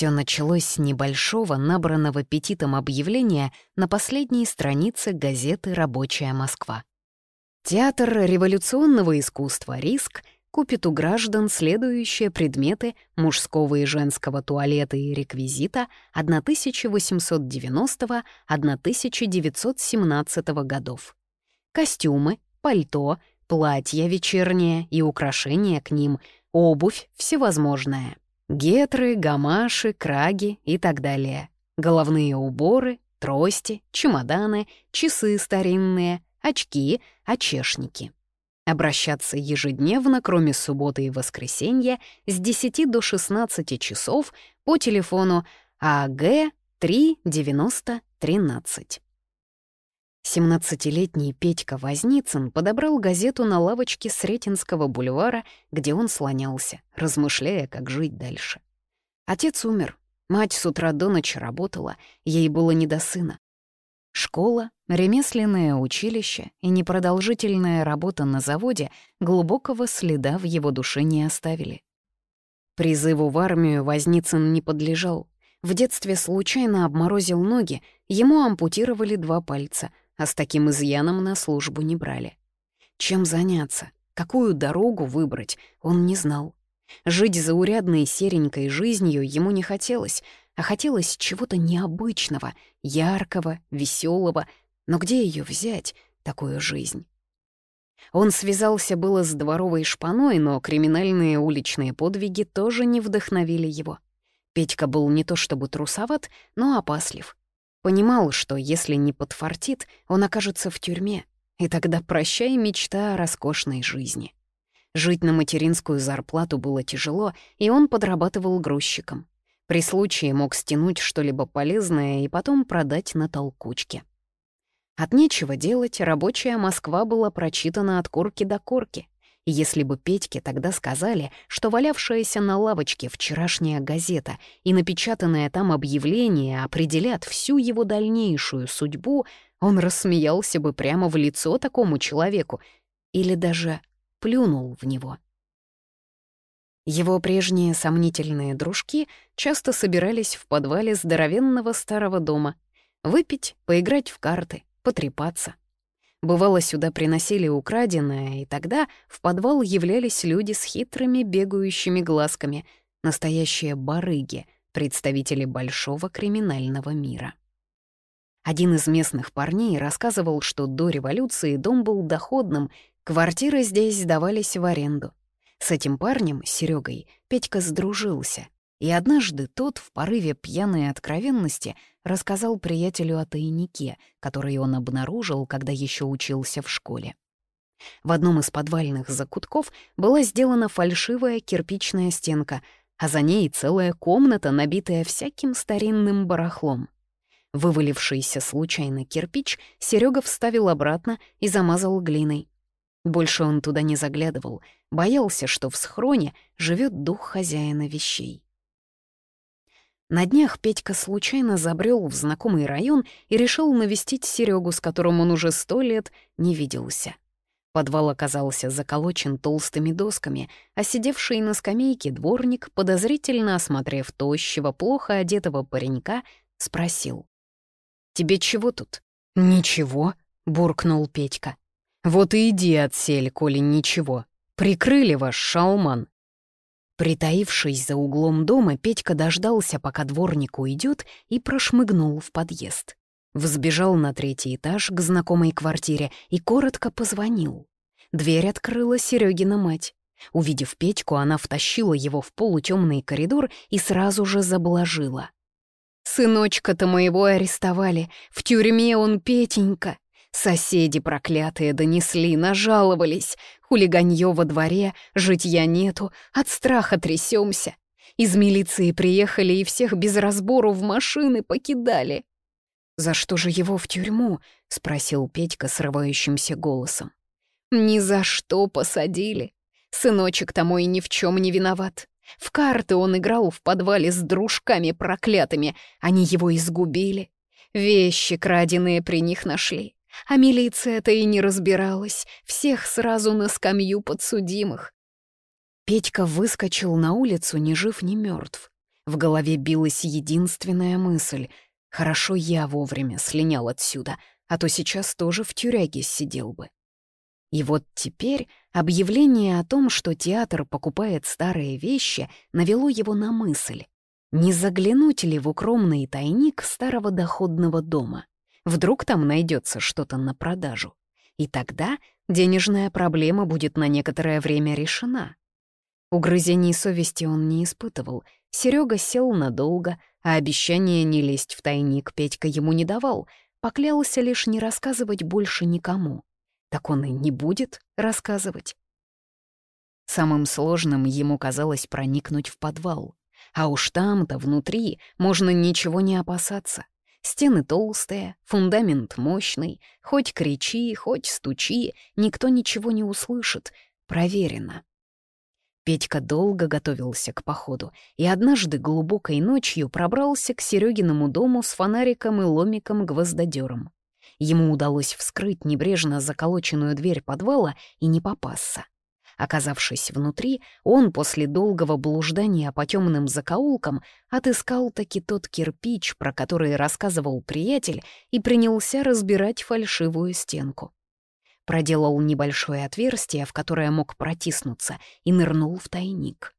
Все началось с небольшого, набранного петитом объявления на последней странице газеты «Рабочая Москва». Театр революционного искусства «Риск» купит у граждан следующие предметы мужского и женского туалета и реквизита 1890-1917 годов. Костюмы, пальто, платья вечерние и украшения к ним, обувь всевозможная, гетры, гамаши, краги и так далее, головные уборы, трости, чемоданы, часы старинные, очки, очешники обращаться ежедневно, кроме субботы и воскресенья, с 10 до 16 часов по телефону АГ 39013. 17-летний Петька Возницын подобрал газету на лавочке Сретенского бульвара, где он слонялся, размышляя, как жить дальше. Отец умер, мать с утра до ночи работала, ей было не до сына. Школа, ремесленное училище и непродолжительная работа на заводе глубокого следа в его душе не оставили. Призыву в армию Возницын не подлежал. В детстве случайно обморозил ноги, ему ампутировали два пальца, а с таким изъяном на службу не брали. Чем заняться, какую дорогу выбрать, он не знал. Жить заурядной серенькой жизнью ему не хотелось, а хотелось чего-то необычного, яркого, веселого. Но где ее взять, такую жизнь? Он связался было с дворовой шпаной, но криминальные уличные подвиги тоже не вдохновили его. Петька был не то чтобы трусоват, но опаслив. Понимал, что если не подфартит, он окажется в тюрьме, и тогда прощай мечта о роскошной жизни. Жить на материнскую зарплату было тяжело, и он подрабатывал грузчиком. При случае мог стянуть что-либо полезное и потом продать на толкучке. От нечего делать, рабочая Москва была прочитана от корки до корки. И если бы Петьке тогда сказали, что валявшаяся на лавочке вчерашняя газета и напечатанное там объявление определят всю его дальнейшую судьбу, он рассмеялся бы прямо в лицо такому человеку или даже плюнул в него. Его прежние сомнительные дружки часто собирались в подвале здоровенного старого дома. Выпить, поиграть в карты, потрепаться. Бывало, сюда приносили украденное, и тогда в подвал являлись люди с хитрыми бегающими глазками, настоящие барыги, представители большого криминального мира. Один из местных парней рассказывал, что до революции дом был доходным, квартиры здесь сдавались в аренду. С этим парнем, Серегой, Петька сдружился, и однажды тот в порыве пьяной откровенности рассказал приятелю о тайнике, который он обнаружил, когда еще учился в школе. В одном из подвальных закутков была сделана фальшивая кирпичная стенка, а за ней целая комната, набитая всяким старинным барахлом. Вывалившийся случайно кирпич Серега вставил обратно и замазал глиной. Больше он туда не заглядывал, боялся, что в схроне живет дух хозяина вещей. На днях Петька случайно забрел в знакомый район и решил навестить Серегу, с которым он уже сто лет не виделся. Подвал оказался заколочен толстыми досками, а сидевший на скамейке дворник, подозрительно осмотрев тощего, плохо одетого паренька, спросил. «Тебе чего тут?» «Ничего», — буркнул Петька. Вот и иди отсель, коли ничего. Прикрыли ваш шалман. Притаившись за углом дома, Петька дождался, пока дворник уйдет, и прошмыгнул в подъезд. Взбежал на третий этаж к знакомой квартире и коротко позвонил. Дверь открыла Серегина мать. Увидев Петьку, она втащила его в полутемный коридор и сразу же заблажила. «Сыночка-то моего арестовали. В тюрьме он Петенька. Соседи проклятые донесли, нажаловались. Хулиганье во дворе, житья нету, от страха трясемся. Из милиции приехали и всех без разбору в машины покидали. «За что же его в тюрьму?» — спросил Петька срывающимся голосом. «Ни за что посадили. Сыночек-то мой ни в чем не виноват. В карты он играл в подвале с дружками проклятыми, они его изгубили. Вещи краденые при них нашли. А милиция-то и не разбиралась, всех сразу на скамью подсудимых. Петька выскочил на улицу ни жив, ни мертв. В голове билась единственная мысль — хорошо я вовремя слинял отсюда, а то сейчас тоже в тюряге сидел бы. И вот теперь объявление о том, что театр покупает старые вещи, навело его на мысль. Не заглянуть ли в укромный тайник старого доходного дома? Вдруг там найдется что-то на продажу. И тогда денежная проблема будет на некоторое время решена. Угрызений совести он не испытывал. Серега сел надолго, а обещание не лезть в тайник Петька ему не давал, поклялся лишь не рассказывать больше никому. Так он и не будет рассказывать. Самым сложным ему казалось проникнуть в подвал. А уж там-то, внутри, можно ничего не опасаться. Стены толстые, фундамент мощный. Хоть кричи, хоть стучи, никто ничего не услышит. Проверено. Петька долго готовился к походу и однажды глубокой ночью пробрался к Серегиному дому с фонариком и ломиком-гвоздодером. Ему удалось вскрыть небрежно заколоченную дверь подвала и не попасться. Оказавшись внутри, он после долгого блуждания по темным закоулкам отыскал таки тот кирпич, про который рассказывал приятель, и принялся разбирать фальшивую стенку. Проделал небольшое отверстие, в которое мог протиснуться, и нырнул в тайник.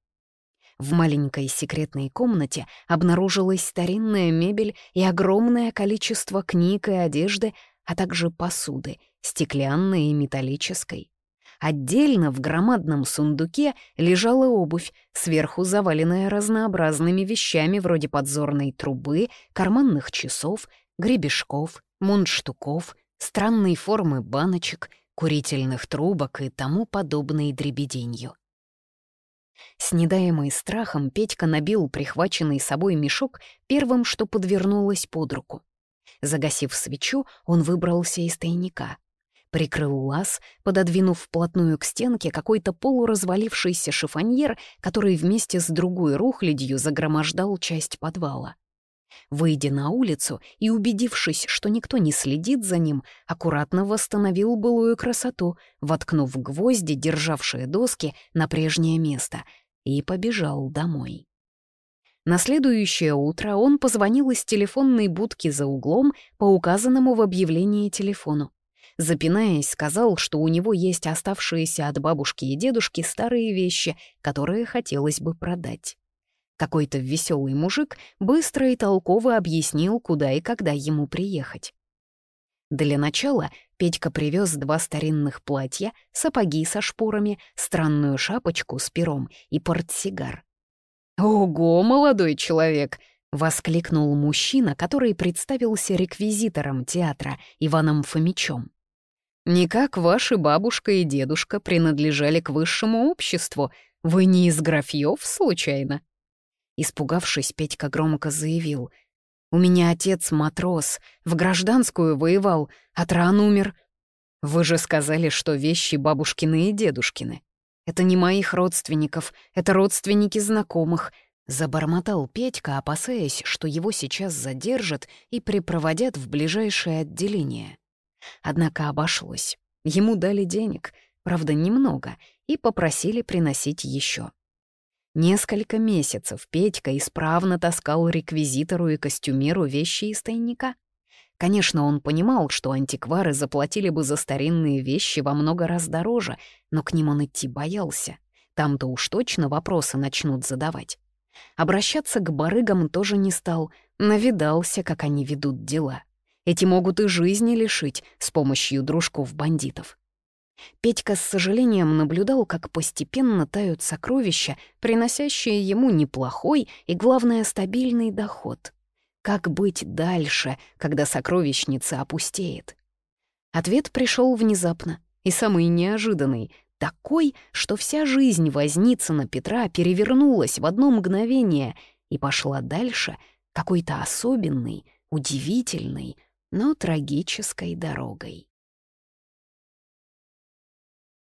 В маленькой секретной комнате обнаружилась старинная мебель и огромное количество книг и одежды, а также посуды, стеклянной и металлической. Отдельно в громадном сундуке лежала обувь, сверху заваленная разнообразными вещами вроде подзорной трубы, карманных часов, гребешков, мундштуков, странной формы баночек, курительных трубок и тому подобной дребеденью. С недаемой страхом Петька набил прихваченный собой мешок первым, что подвернулось под руку. Загасив свечу, он выбрался из тайника — Прикрыл лаз, пододвинув вплотную к стенке какой-то полуразвалившийся шифоньер, который вместе с другой рухлядью загромождал часть подвала. Выйдя на улицу и убедившись, что никто не следит за ним, аккуратно восстановил былую красоту, воткнув гвозди, державшие доски, на прежнее место, и побежал домой. На следующее утро он позвонил из телефонной будки за углом по указанному в объявлении телефону запинаясь, сказал, что у него есть оставшиеся от бабушки и дедушки старые вещи, которые хотелось бы продать. Какой-то веселый мужик быстро и толково объяснил, куда и когда ему приехать. Для начала Петька привез два старинных платья, сапоги со шпорами, странную шапочку с пером и портсигар. «Ого, молодой человек!» — воскликнул мужчина, который представился реквизитором театра Иваном Фомичом. Не как ваши бабушка и дедушка принадлежали к высшему обществу. Вы не из графьев, случайно?» Испугавшись, Петька громко заявил. «У меня отец матрос, в гражданскую воевал, от ран умер. Вы же сказали, что вещи бабушкины и дедушкины. Это не моих родственников, это родственники знакомых». Забормотал Петька, опасаясь, что его сейчас задержат и припроводят в ближайшее отделение. Однако обошлось. Ему дали денег, правда, немного, и попросили приносить еще. Несколько месяцев Петька исправно таскал реквизитору и костюмеру вещи из тайника. Конечно, он понимал, что антиквары заплатили бы за старинные вещи во много раз дороже, но к ним он идти боялся. Там-то уж точно вопросы начнут задавать. Обращаться к барыгам тоже не стал, навидался, как они ведут дела. Эти могут и жизни лишить с помощью дружков-бандитов. Петька с сожалением наблюдал, как постепенно тают сокровища, приносящие ему неплохой и, главное, стабильный доход. Как быть дальше, когда сокровищница опустеет? Ответ пришел внезапно и самый неожиданный, такой, что вся жизнь Возницына Петра перевернулась в одно мгновение и пошла дальше какой-то особенный, удивительный, но трагической дорогой.